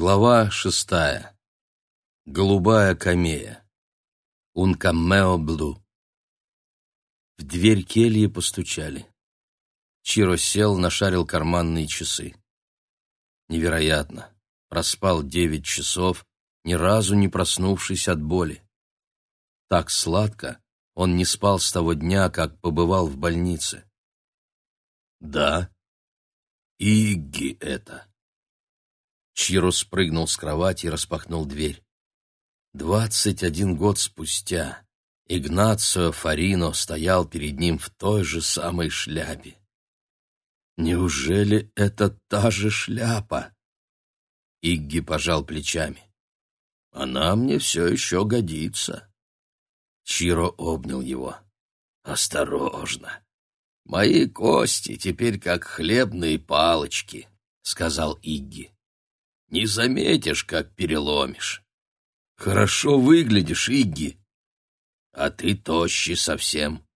Глава шестая. Голубая камея. Un cameo. В дверь кельи постучали. Чиро сел, нашарил карманные часы. Невероятно. Проспал девять часов, ни разу не проснувшись от боли. Так сладко он не спал с того дня, как побывал в больнице. Да, Игги это. Чиро спрыгнул с кровати и распахнул дверь. Двадцать один год спустя Игнацио Фарино стоял перед ним в той же самой шляпе. Неужели это та же шляпа? Игги пожал плечами. Она мне все еще годится. Чиро обнял его. Осторожно. Мои кости теперь как хлебные палочки, сказал Игги. Не заметишь, как переломишь. Хорошо выглядишь, Игги. А ты тощий совсем.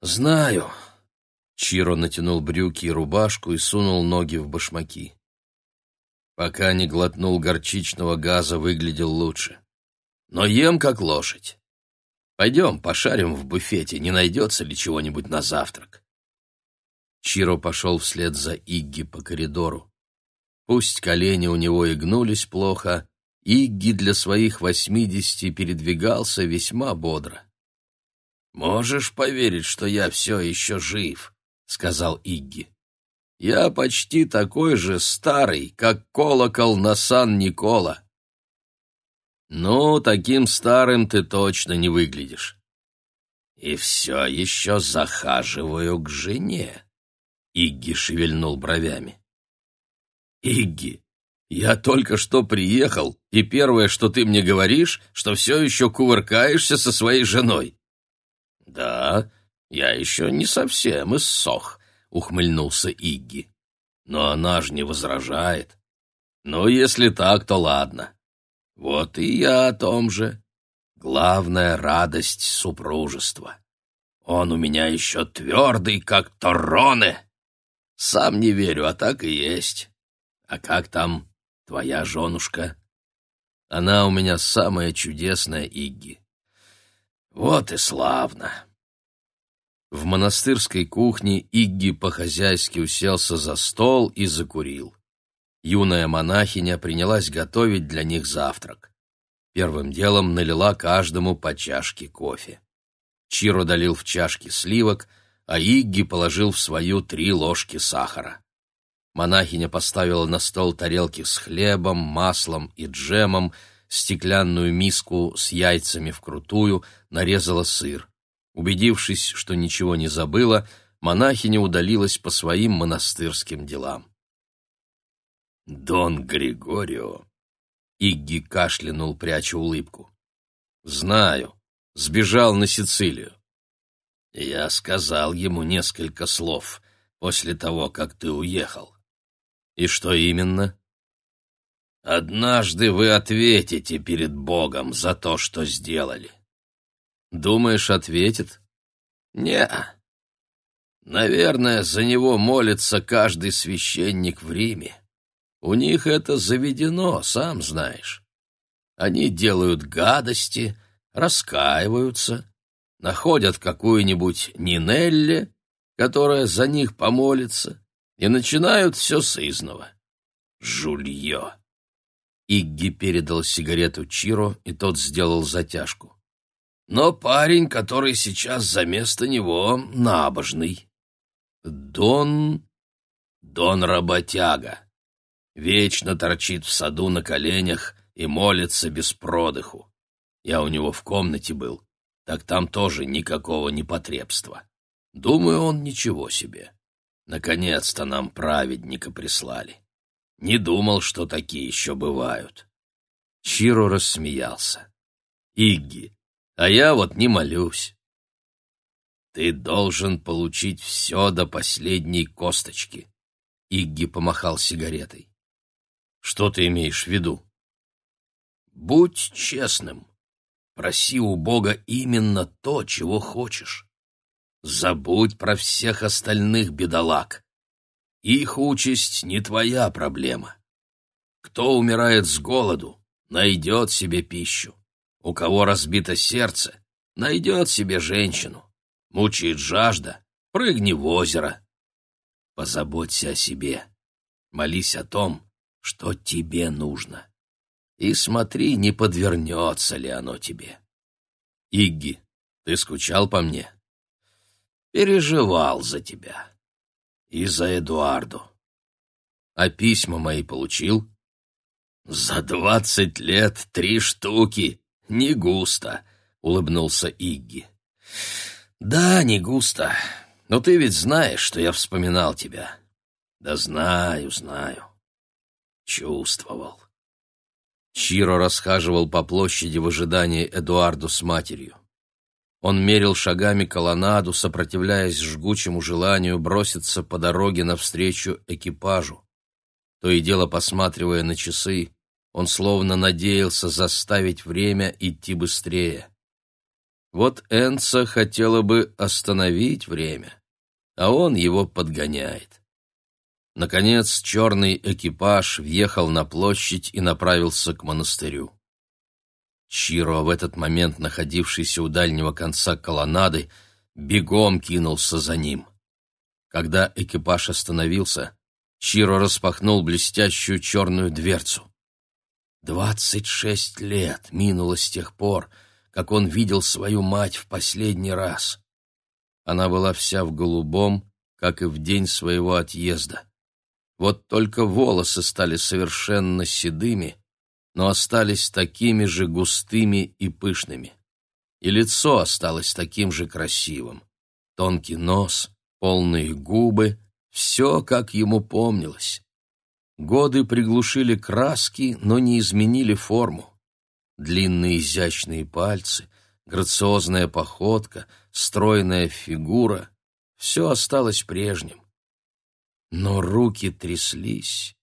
Знаю. Чиро натянул брюки и рубашку и сунул ноги в башмаки. Пока не глотнул горчичного газа, выглядел лучше. Но ем как лошадь. Пойдем пошарим в буфете, не найдется ли чего-нибудь на завтрак. Чиро пошел вслед за Игги по коридору. Пусть колени у него и гнулись плохо, Игги для своих восьмидесяти передвигался весьма бодро. «Можешь поверить, что я все еще жив?» — сказал Игги. Я почти такой же старый, как колокол на Сан-Никола. Ну, таким старым ты точно не выглядишь. И все еще захаживаю к жене. Игги шевельнул бровями. Игги, я только что приехал, и первое, что ты мне говоришь, что все еще кувыркаешься со своей женой. Да, я еще не совсем иссох, ухмыльнулся Игги. Но она ж не возражает. Ну, если так, то ладно. Вот и я о том же. Главная радость супружества. Он у меня еще твердый, как Торроне. Сам не верю, а так и есть. А как там твоя женушка? Она у меня самая чудесная, Игги. Вот и славно. В монастырской кухне Игги по-хозяйски уселся за стол и закурил. Юная монахиня принялась готовить для них завтрак. Первым делом налила каждому по чашке кофе. Чиро долил в чашки сливок, а Игги положил в свою три ложки сахара. Монахиня поставила на стол тарелки с хлебом, маслом и джемом, стеклянную миску с яйцами вкрутую, нарезала сыр. Убедившись, что ничего не забыла, монахиня удалилась по своим монастырским делам. «Дон Григорио!» — Игги кашлянул, пряча улыбку. «Знаю. Сбежал на Сицилию. Я сказал ему несколько слов после того, как ты уехал. И что именно?» «Однажды вы ответите перед Богом за то, что сделали». Думаешь, ответит? Не. Наверное, за него молится каждый священник в Риме. У них это заведено, сам знаешь. Они делают гадости, раскаиваются, находят какую-нибудь Нинелли, которая за них помолится, и начинают все с изного. Жулье. Игги передал сигарету Чиро, и тот сделал затяжку. Но парень, который сейчас за место него, набожный. Дон... Дон работяга. Вечно торчит в саду на коленях и молится без продыху. Я у него в комнате был, так там тоже никакого непотребства. Думаю, он ничего себе. Наконец-то нам праведника прислали. Не думал, что такие еще бывают. Чиро рассмеялся. Игги, а я вот не молюсь. Ты должен получить все до последней косточки. Игги помахал сигаретой. Что ты имеешь в виду? Будь честным. Проси у Бога именно то, чего хочешь. Забудь про всех остальных бедолаг. Их участь не твоя проблема. Кто умирает с голоду, найдет себе пищу. У кого разбито сердце, найдет себе женщину. Мучает жажда, прыгни в озеро. Позаботься о себе. Молись о том, что тебе нужно. И смотри, не подвернется ли оно тебе. Игги, ты скучал по мне? Переживал за тебя. И за Эдуарду. А письма мои получил? За двадцать лет три штуки. Не густо, улыбнулся Игги. Да, не густо. Но ты ведь знаешь, что я вспоминал тебя. Да знаю, знаю. Чувствовал. Чиро расхаживал по площади в ожидании Эдуарду с матерью. Он мерил шагами колоннаду, сопротивляясь жгучему желанию броситься по дороге навстречу экипажу. То и дело посматривая на часы, он словно надеялся заставить время идти быстрее. Вот Энца хотела бы остановить время, а он его подгоняет. Наконец черный экипаж въехал на площадь и направился к монастырю. Чиро, в этот момент находившийся у дальнего конца колоннады, бегом кинулся за ним. Когда экипаж остановился, Чиро распахнул блестящую черную дверцу. Двадцать шесть лет минуло с тех пор, как он видел свою мать в последний раз. Она была вся в голубом, как и в день своего отъезда. Вот только волосы стали совершенно седыми, но остались такими же густыми и пышными. И лицо осталось таким же красивым. Тонкий нос, полные губы, все, как ему помнилось. Годы приглушили краски, но не изменили форму. Длинные изящные пальцы, грациозная походка, стройная фигура — все осталось прежним. Но руки тряслись,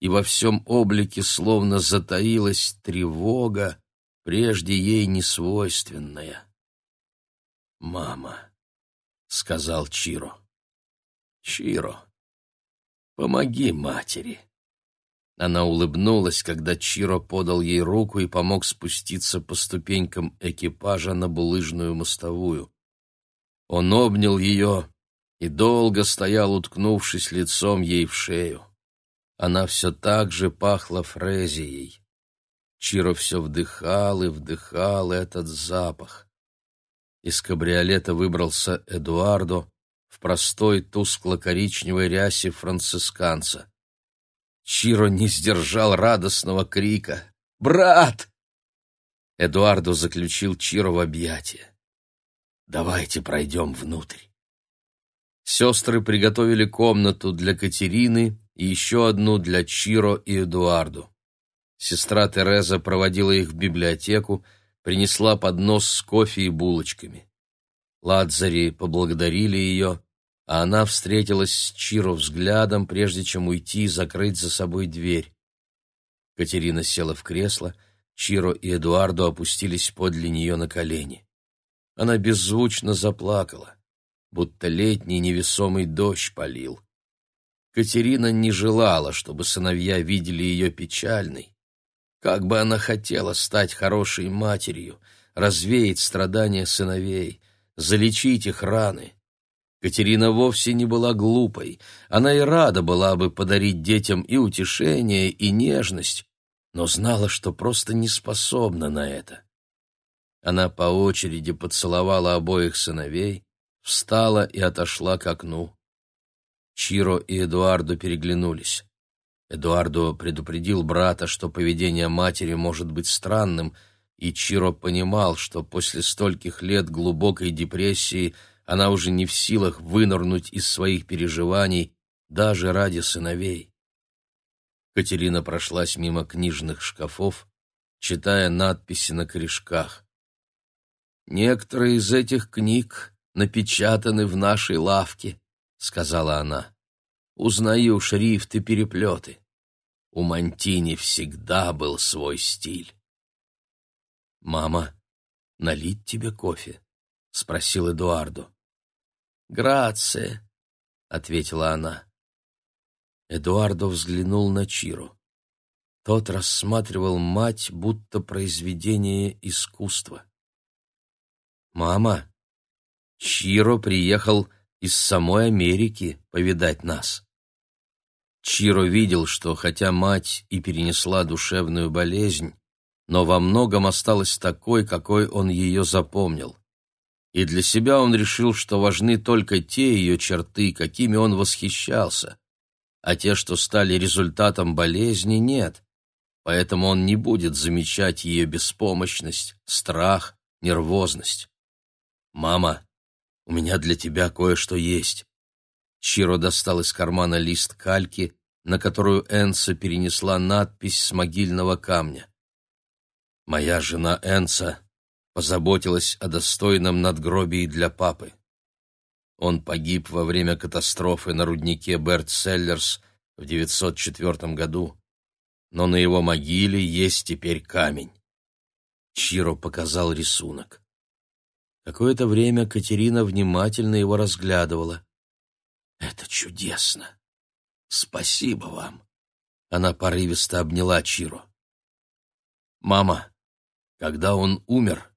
и во всем облике словно затаилась тревога, прежде ей несвойственная. «Мама», — сказал Чиро, — «Чиро, помоги матери». Она улыбнулась, когда Чиро подал ей руку и помог спуститься по ступенькам экипажа на булыжную мостовую. Он обнял ее и долго стоял, уткнувшись лицом ей в шею. Она все так же пахла фрезией. Чиро все вдыхал и вдыхал этот запах. Из кабриолета выбрался Эдуардо в простой тускло-коричневой рясе францисканца. Чиро не сдержал радостного крика. «Брат!» Эдуардо заключил Чиро в объятия. «Давайте пройдем внутрь». Сестры приготовили комнату для Катерины и еще одну для Чиро и Эдуарду. Сестра Тереза проводила их в библиотеку, принесла поднос с кофе и булочками. Ладзари поблагодарили ее, а она встретилась с Чиро взглядом, прежде чем уйти и закрыть за собой дверь. Катерина села в кресло, Чиро и Эдуардо опустились подле нее на колени. Она беззвучно заплакала, будто летний невесомый дождь полил. Катерина не желала, чтобы сыновья видели ее печальной. Как бы она хотела стать хорошей матерью, развеять страдания сыновей, залечить их раны. Катерина вовсе не была глупой, она и рада была бы подарить детям и утешение, и нежность, но знала, что просто не способна на это. Она по очереди поцеловала обоих сыновей, встала и отошла к окну. Чиро и Эдуардо переглянулись. Эдуардо предупредил брата, что поведение матери может быть странным, и Чиро понимал, что после стольких лет глубокой депрессии она уже не в силах вынырнуть из своих переживаний даже ради сыновей. Катерина прошлась мимо книжных шкафов, читая надписи на корешках. «Некоторые из этих книг напечатаны в нашей лавке», — сказала она. «Узнаю шрифт и переплеты. У Мантини всегда был свой стиль». «Мама, налить тебе кофе?» — спросил Эдуардо. «Грация», — ответила она. Эдуардо взглянул на Чиру. Тот рассматривал мать, будто произведение искусства. «Мама, Чиро приехал из самой Америки повидать нас». Чиро видел, что хотя мать и перенесла душевную болезнь, но во многом осталась такой, какой он ее запомнил. И для себя он решил, что важны только те ее черты, какими он восхищался, а те, что стали результатом болезни, нет. Поэтому он не будет замечать ее беспомощность, страх, нервозность. «Мама, у меня для тебя кое-что есть». Чиро достал из кармана лист кальки, на которую Энса перенесла надпись с могильного камня. «Моя жена Энса позаботилась о достойном надгробии для папы. Он погиб во время катастрофы на руднике Берт Селлерс в 904 году, но на его могиле есть теперь камень. Чиро показал рисунок. Какое-то время Катерина внимательно его разглядывала. «Это чудесно! Спасибо вам!» Она порывисто обняла Чиро. «Мама, когда он умер,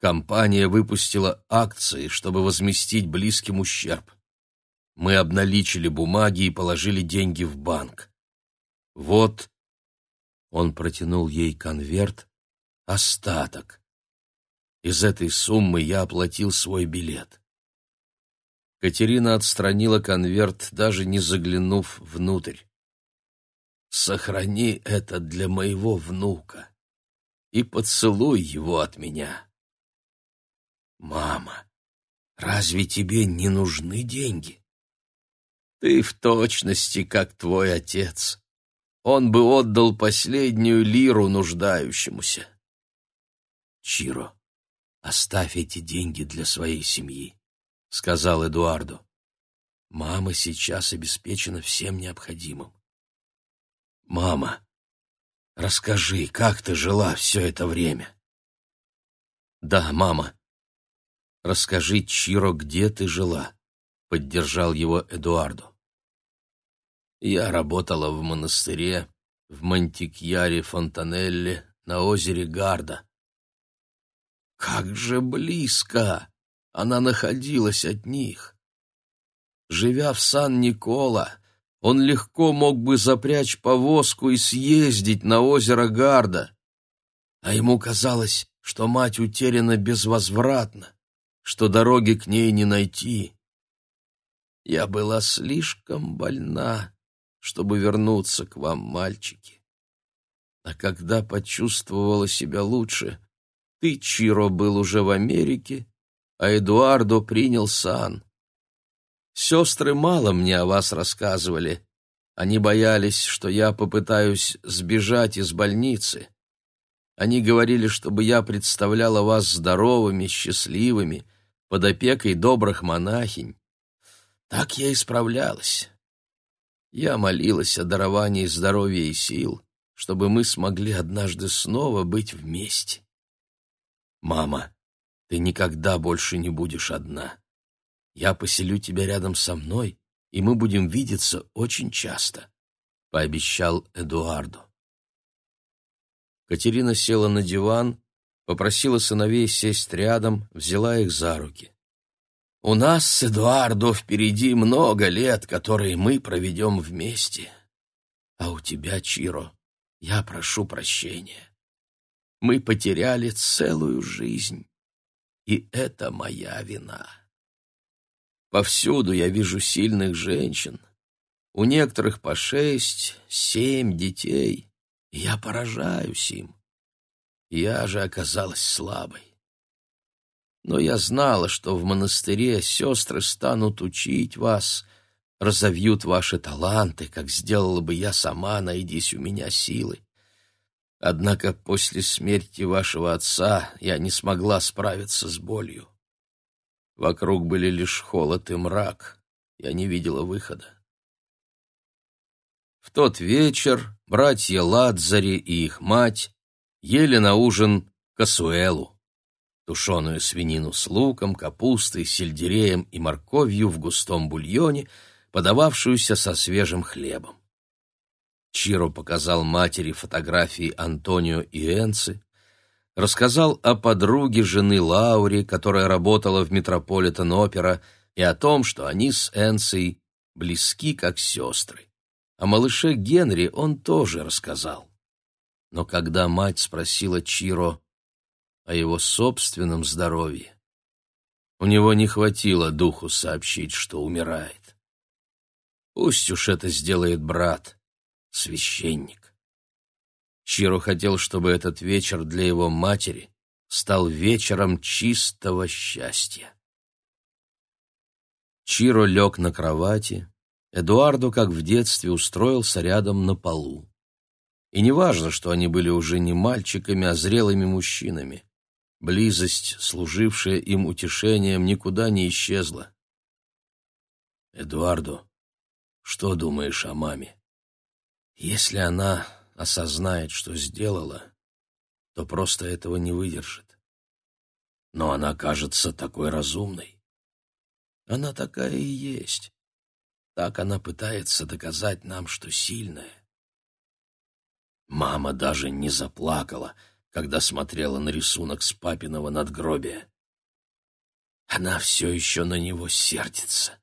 компания выпустила акции, чтобы возместить близким ущерб. Мы обналичили бумаги и положили деньги в банк. Вот...» Он протянул ей конверт, остаток. Из этой суммы я оплатил свой билет. Катерина отстранила конверт, даже не заглянув внутрь. «Сохрани это для моего внука и поцелуй его от меня». «Мама, разве тебе не нужны деньги?» «Ты в точности, как твой отец. Он бы отдал последнюю лиру нуждающемуся». «Чиро, «Оставь эти деньги для своей семьи», — сказал Эдуарду. «Мама сейчас обеспечена всем необходимым». «Мама, расскажи, как ты жила все это время?» «Да, мама. Расскажи, Чиро, где ты жила?» — поддержал его Эдуарду. «Я работала в монастыре в Мантикьяре-Фонтанелле на озере Гарда», как же близко она находилась от них! Живя в Сан-Никола, он легко мог бы запрячь повозку и съездить на озеро Гарда. А ему казалось, что мать утеряна безвозвратно, что дороги к ней не найти. Я была слишком больна, чтобы вернуться к вам, мальчики. А когда почувствовала себя лучше, ты, Чиро, был уже в Америке, а Эдуардо принял сан. Сестры мало мне о вас рассказывали. Они боялись, что я попытаюсь сбежать из больницы. Они говорили, чтобы я представляла вас здоровыми, счастливыми, под опекой добрых монахинь. Так я и справлялась. Я молилась о даровании здоровья и сил, чтобы мы смогли однажды снова быть вместе. «Мама, ты никогда больше не будешь одна. Я поселю тебя рядом со мной, и мы будем видеться очень часто», — пообещал Эдуарду. Катерина села на диван, попросила сыновей сесть рядом, взяла их за руки. «У нас с Эдуардо впереди много лет, которые мы проведем вместе. А у тебя, Чиро, я прошу прощения. Мы потеряли целую жизнь, и это моя вина. Повсюду я вижу сильных женщин, у некоторых по шесть, семь детей, я поражаюсь им. Я же оказалась слабой. Но я знала, что в монастыре сестры станут учить вас, разовьют ваши таланты, как сделала бы я сама, найдись у меня силы. Однако после смерти вашего отца я не смогла справиться с болью. Вокруг были лишь холод и мрак. Я не видела выхода. В тот вечер братья Ладзари и их мать ели на ужин касуэлу, тушеную свинину с луком, капустой, сельдереем и морковью в густом бульоне, подававшуюся со свежим хлебом. Чиро показал матери фотографии Антонио и Энци, рассказал о подруге жены Лаури, которая работала в Метрополитен-опера, и о том, что они с Энцией близки как сестры. О малыше Генри он тоже рассказал. Но когда мать спросила Чиро о его собственном здоровье, у него не хватило духу сообщить, что умирает. Пусть уж это сделает брат, священник. Чиро хотел, чтобы этот вечер для его матери стал вечером чистого счастья. Чиро лег на кровати, Эдуарду, как в детстве, устроился рядом на полу. И неважно, что они были уже не мальчиками, а зрелыми мужчинами. Близость, служившая им утешением, никуда не исчезла. «Эдуарду, что думаешь о маме? Если она осознает, что сделала, то просто этого не выдержит. Но она кажется такой разумной. Она такая и есть. Так она пытается доказать нам, что сильная. Мама даже не заплакала, когда смотрела на рисунок с папиного надгробия. Она все еще на него сердится.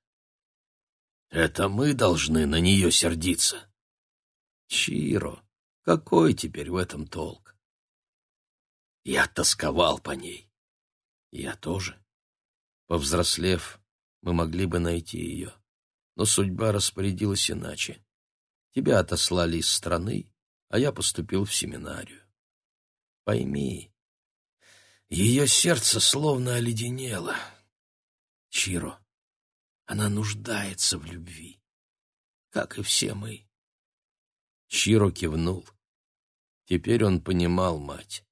Это мы должны на нее сердиться. Чиро, какой теперь в этом толк? Я тосковал по ней. Я тоже. Повзрослев, мы могли бы найти ее но судьба распорядилась иначе. Тебя отослали из страны, а я поступил в семинарию. Пойми, ее сердце словно оледенело. Чиро, она нуждается в любви, как и все мы. Чиро кивнул. Теперь он понимал мать.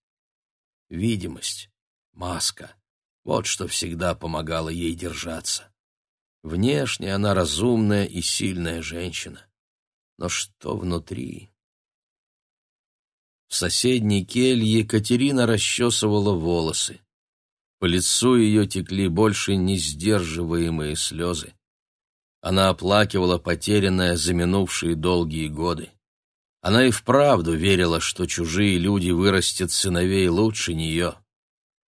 Видимость, маска — вот что всегда помогало ей держаться. Внешне она разумная и сильная женщина. Но что внутри? В соседней келье Катерина расчесывала волосы. По лицу ее текли больше несдерживаемые слезы. Она оплакивала потерянное за минувшие долгие годы. Она и вправду верила, что чужие люди вырастят сыновей лучше нее.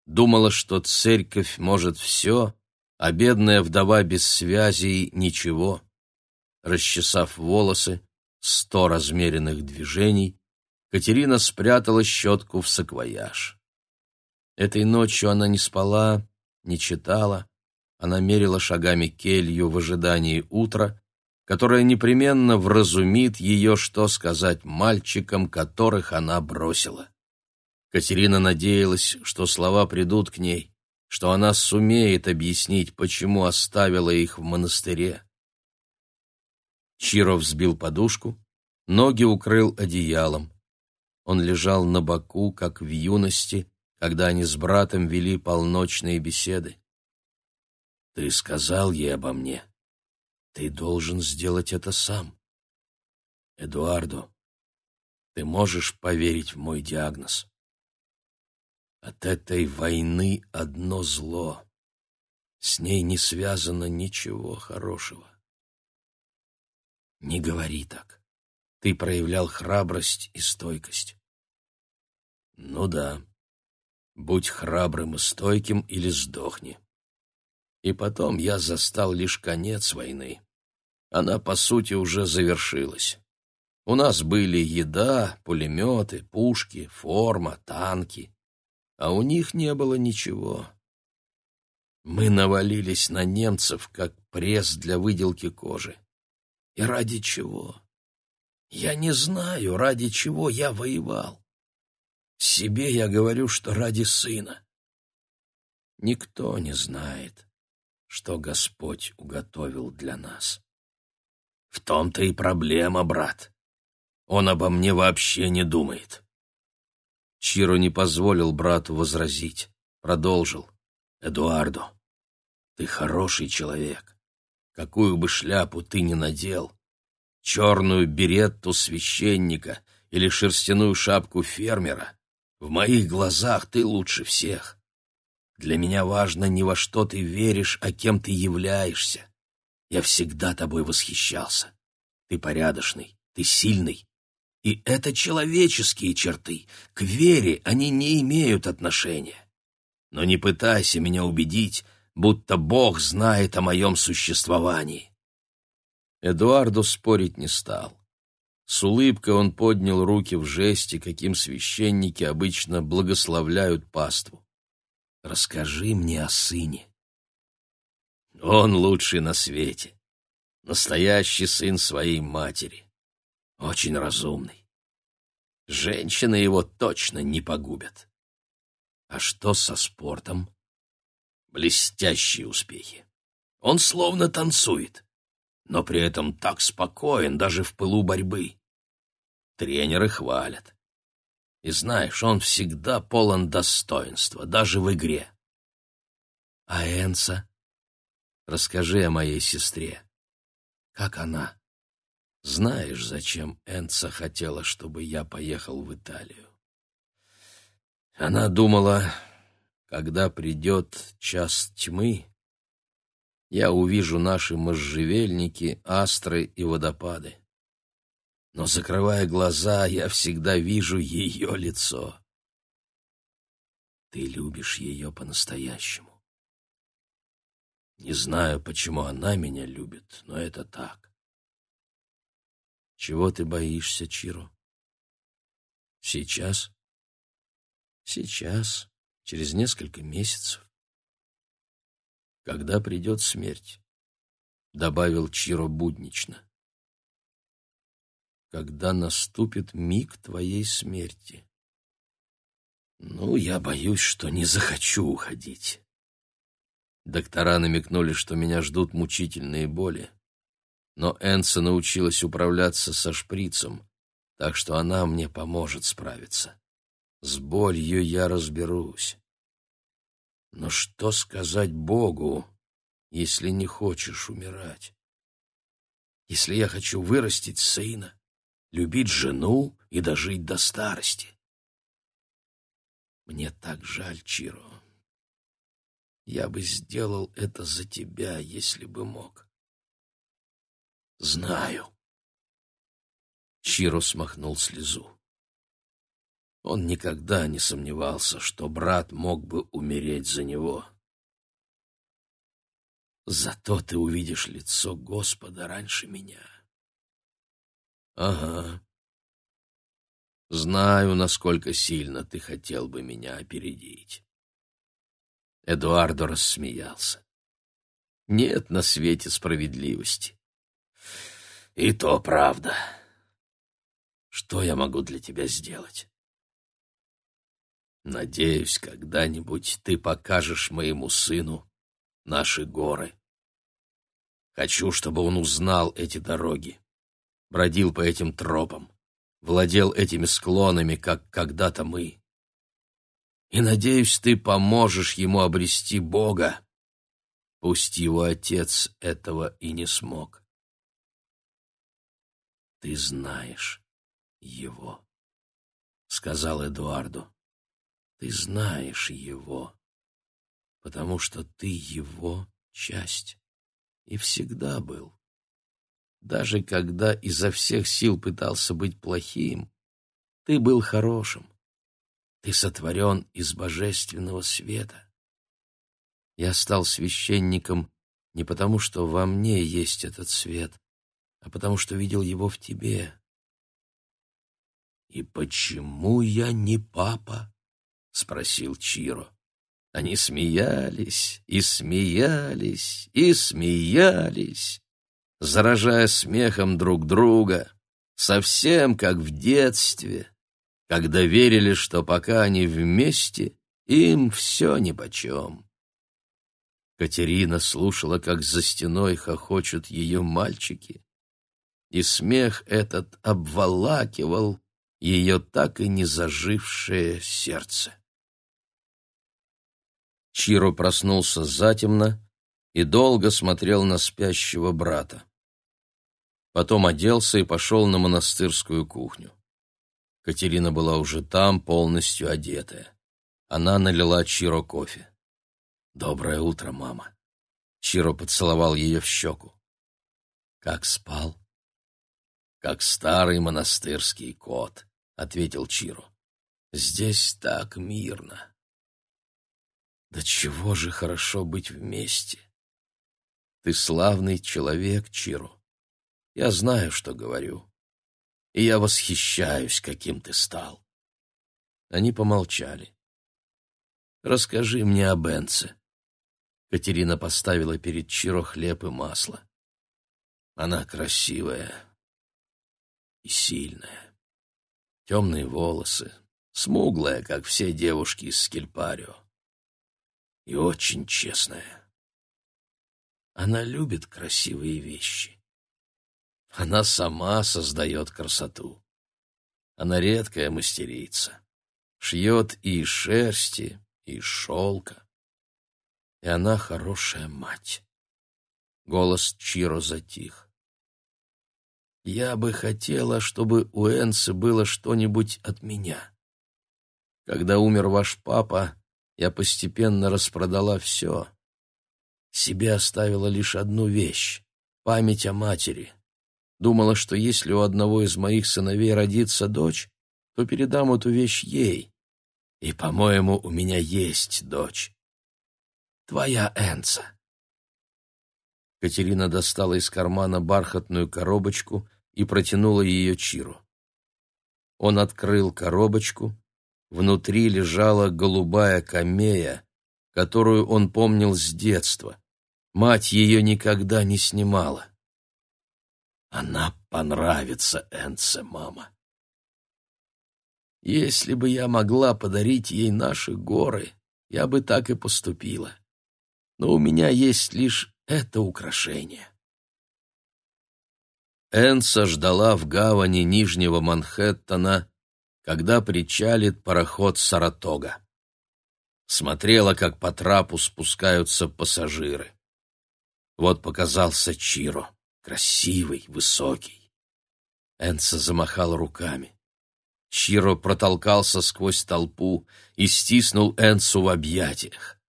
Думала, что церковь может все, а бедная вдова без связей — ничего. Расчесав волосы, сто размеренных движений, Катерина спрятала щетку в саквояж. Этой ночью она не спала, не читала, она мерила шагами келью в ожидании утра, которое непременно вразумит ее, что сказать мальчикам, которых она бросила. Катерина надеялась, что слова придут к ней, что она сумеет объяснить, почему оставила их в монастыре. Чиро взбил подушку, ноги укрыл одеялом. Он лежал на боку, как в юности, когда они с братом вели полночные беседы. «Ты сказал ей обо мне. Ты должен сделать это сам. Эдуардо, ты можешь поверить в мой диагноз?» От этой войны одно зло. С ней не связано ничего хорошего. Не говори так. Ты проявлял храбрость и стойкость. Ну да. Будь храбрым и стойким или сдохни. И потом я застал лишь конец войны. Она, по сути, уже завершилась. У нас были еда, пулеметы, пушки, форма, танки а у них не было ничего. Мы навалились на немцев, как пресс для выделки кожи. И ради чего? Я не знаю, ради чего я воевал. Себе я говорю, что ради сына. Никто не знает, что Господь уготовил для нас. В том-то и проблема, брат. Он обо мне вообще не думает. Чиро не позволил брату возразить. Продолжил. «Эдуардо, ты хороший человек. Какую бы шляпу ты ни надел, черную беретту священника или шерстяную шапку фермера, в моих глазах ты лучше всех. Для меня важно не во что ты веришь, а кем ты являешься. Я всегда тобой восхищался. Ты порядочный, ты сильный, И это человеческие черты. К вере они не имеют отношения. Но не пытайся меня убедить, будто Бог знает о моем существовании. Эдуардо спорить не стал. С улыбкой он поднял руки в жесте, каким священники обычно благословляют паству. «Расскажи мне о сыне». Он лучший на свете. Настоящий сын своей матери. Очень разумный. Женщины его точно не погубят. А что со спортом? Блестящие успехи. Он словно танцует, но при этом так спокоен даже в пылу борьбы. Тренеры хвалят. И знаешь, он всегда полон достоинства, даже в игре. А Энса? Расскажи о моей сестре. Как она? Знаешь, зачем Энца хотела, чтобы я поехал в Италию? Она думала, когда придет час тьмы, я увижу наши можжевельники, астры и водопады. Но, закрывая глаза, я всегда вижу ее лицо. Ты любишь ее по-настоящему. Не знаю, почему она меня любит, но это так. Чего ты боишься, Чиро? Сейчас? Сейчас, через несколько месяцев. Когда придет смерть? Добавил Чиро буднично. Когда наступит миг твоей смерти. Ну, я боюсь, что не захочу уходить. Доктора намекнули, что меня ждут мучительные боли. Но Энса научилась управляться со шприцем, так что она мне поможет справиться. С болью я разберусь. Но что сказать Богу, если не хочешь умирать? Если я хочу вырастить сына, любить жену и дожить до старости? Мне так жаль, Чиро. Я бы сделал это за тебя, если бы мог. Знаю. Чиро смахнул слезу. Он никогда не сомневался, что брат мог бы умереть за него. Зато ты увидишь лицо Господа раньше меня. Ага. Знаю, насколько сильно ты хотел бы меня опередить. Эдуардо рассмеялся. Нет на свете справедливости. И то правда. Что я могу для тебя сделать? Надеюсь, когда-нибудь ты покажешь моему сыну наши горы. Хочу, чтобы он узнал эти дороги, бродил по этим тропам, владел этими склонами, как когда-то мы и, надеюсь, ты поможешь ему обрести Бога, пусть его отец этого и не смог. Ты знаешь его, — сказал Эдуарду. Ты знаешь его, потому что ты его часть и всегда был. Даже когда изо всех сил пытался быть плохим, ты был хорошим. Ты сотворен из божественного света. Я стал священником не потому, что во мне есть этот свет, а потому что видел его в тебе. «И почему я не папа?» — спросил Чиро. Они смеялись и смеялись и смеялись, заражая смехом друг друга, совсем как в детстве, когда верили, что пока они вместе, им все нипочем. Катерина слушала, как за стеной хохочут ее мальчики, и смех этот обволакивал ее так и не зажившее сердце. Чиро проснулся затемно и долго смотрел на спящего брата. Потом оделся и пошел на монастырскую кухню. Катерина была уже там, полностью одетая. Она налила Чиро кофе. «Доброе утро, мама». Чиро поцеловал ее в щеку. «Как спал?» как старый монастырский кот, — ответил Чиро. Здесь так мирно. Да чего же хорошо быть вместе. Ты славный человек, Чиро. Я знаю, что говорю. И я восхищаюсь, каким ты стал. Они помолчали. Расскажи мне об Энце. Катерина поставила перед Чиро хлеб и масло. Она красивая и сильная. Темные волосы, смуглая, как все девушки из Скельпарио. И очень честная. Она любит красивые вещи. Она сама создает красоту. Она редкая мастерица. Шьет и из шерсти, и из шелка. И она хорошая мать. Голос Чиро затих. Я бы хотела, чтобы у Энсы было что-нибудь от меня. Когда умер ваш папа, я постепенно распродала все. Себе оставила лишь одну вещь — память о матери. Думала, что если у одного из моих сыновей родится дочь, то передам эту вещь ей. И, по-моему, у меня есть дочь. Твоя Энца. Катерина достала из кармана бархатную коробочку и протянула ее Чиру. Он открыл коробочку, Внутри лежала голубая камея, которую он помнил с детства. Мать ее никогда не снимала. Она понравится Энце, мама. Если бы я могла подарить ей наши горы, я бы так и поступила. Но у меня есть лишь это украшение. Энса ждала в гавани Нижнего Манхэттена, когда причалит пароход «Саратога». Смотрела, как по трапу спускаются пассажиры. Вот показался Чиро, красивый, высокий. Энса замахал руками. Чиро протолкался сквозь толпу и стиснул Энсу в объятиях.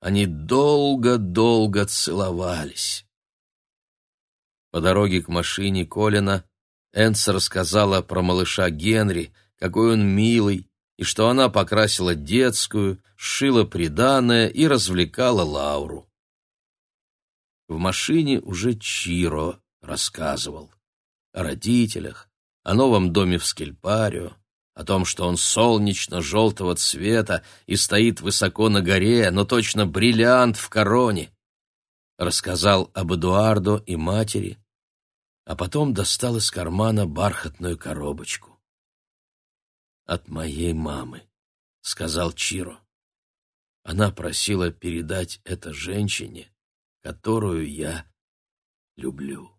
Они долго-долго целовались. По дороге к машине Колина Энса рассказала про малыша Генри, какой он милый, и что она покрасила детскую, шила приданое и развлекала Лауру. В машине уже Чиро рассказывал о родителях, о новом доме в Скельпарио, о том, что он солнечно-желтого цвета и стоит высоко на горе, но точно бриллиант в короне. Рассказал об Эдуардо и матери, а потом достал из кармана бархатную коробочку от моей мамы», — сказал Чиро. Она просила передать это женщине, которую я люблю.